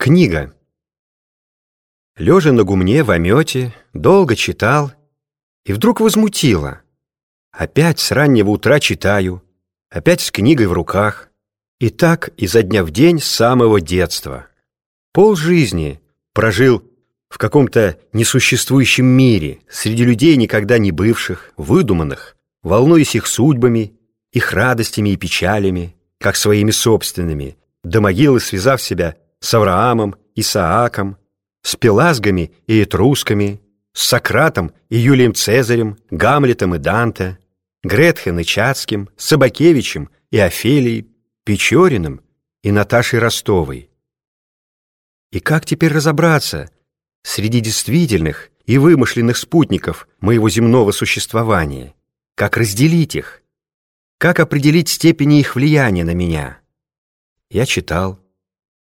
Книга. Лежа на гумне в омете, долго читал, и вдруг возмутило. Опять с раннего утра читаю, опять с книгой в руках, и так изо дня в день с самого детства. Пол жизни прожил в каком-то несуществующем мире, среди людей, никогда не бывших, выдуманных, волнуясь их судьбами, их радостями и печалями, как своими собственными, до могилы связав себя с Авраамом, Исааком, с Пелазгами и Этрусками, с Сократом и Юлием Цезарем, Гамлетом и Данте, Гретхен и Чацким, Собакевичем и Офелией, Печориным и Наташей Ростовой. И как теперь разобраться среди действительных и вымышленных спутников моего земного существования? Как разделить их? Как определить степени их влияния на меня? Я читал,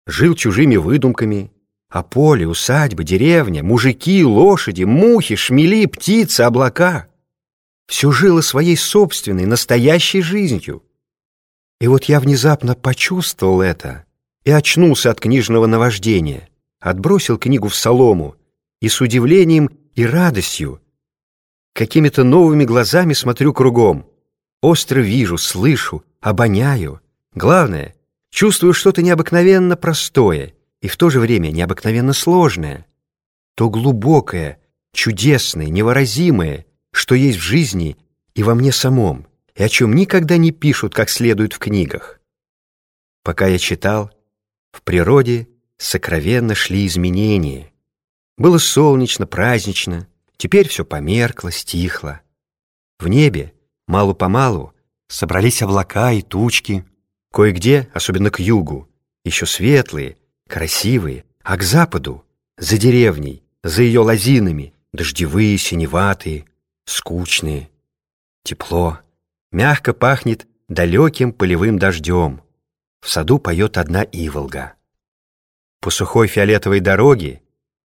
жил чужими выдумками, а поле, усадьба, деревня, мужики, лошади, мухи, шмели, птицы, облака — все жило своей собственной, настоящей жизнью. И вот я внезапно почувствовал это и очнулся от книжного наваждения, отбросил книгу в солому и с удивлением и радостью какими-то новыми глазами смотрю кругом. Остро вижу, слышу, обоняю. Главное — чувствую что-то необыкновенно простое и в то же время необыкновенно сложное, то глубокое, чудесное, невыразимое, что есть в жизни и во мне самом, и о чем никогда не пишут как следует в книгах. Пока я читал, в природе сокровенно шли изменения. Было солнечно, празднично, теперь все померкло, стихло. В небе, мало-помалу, собрались облака и тучки, Кое-где, особенно к югу, еще светлые, красивые, а к западу, за деревней, за ее лозинами, дождевые, синеватые, скучные. Тепло, мягко пахнет далеким полевым дождем. В саду поет одна иволга. По сухой фиолетовой дороге,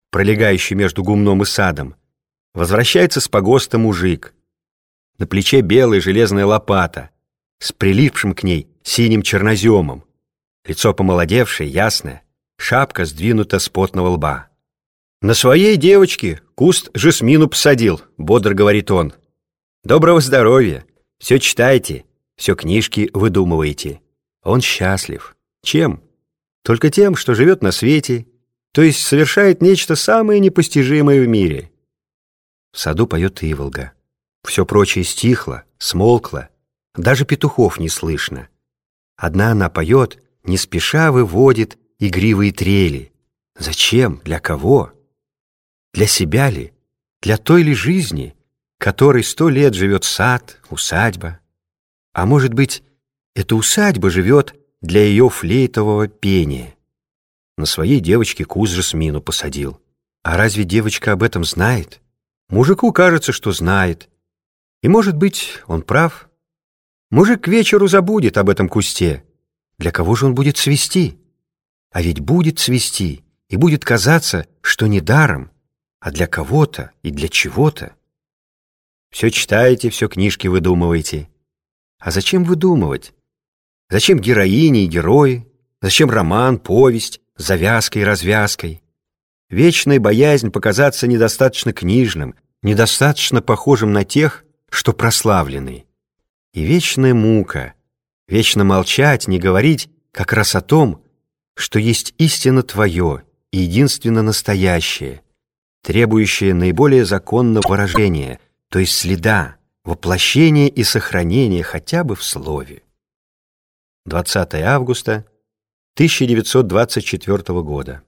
пролегающей между гумном и садом, возвращается с погоста мужик. На плече белая железная лопата, с прилипшим к ней синим черноземом. Лицо помолодевшее, ясное, шапка сдвинута с потного лба. «На своей девочке куст жасмину посадил», — бодро говорит он. «Доброго здоровья! Все читаете, все книжки выдумываете. Он счастлив. Чем? Только тем, что живет на свете, то есть совершает нечто самое непостижимое в мире». В саду поет Иволга. Все прочее стихло, смолкло, даже петухов не слышно. Одна она поет, не спеша выводит игривые трели. Зачем? Для кого? Для себя ли? Для той ли жизни, которой сто лет живет сад, усадьба? А может быть, эта усадьба живет для ее флейтового пения? На своей девочке куз жасмину посадил. А разве девочка об этом знает? Мужику кажется, что знает. И, может быть, он прав. Мужик к вечеру забудет об этом кусте. Для кого же он будет цвести? А ведь будет цвести, и будет казаться, что не даром, а для кого-то и для чего-то. Все читаете, все книжки выдумываете. А зачем выдумывать? Зачем героини и герои? Зачем роман, повесть, завязкой и развязкой? Вечная боязнь показаться недостаточно книжным, недостаточно похожим на тех, что прославлены и вечная мука, вечно молчать, не говорить как раз о том, что есть истина твое и единственно настоящее, требующее наиболее законного выражения, то есть следа, воплощения и сохранения хотя бы в слове. 20 августа 1924 года.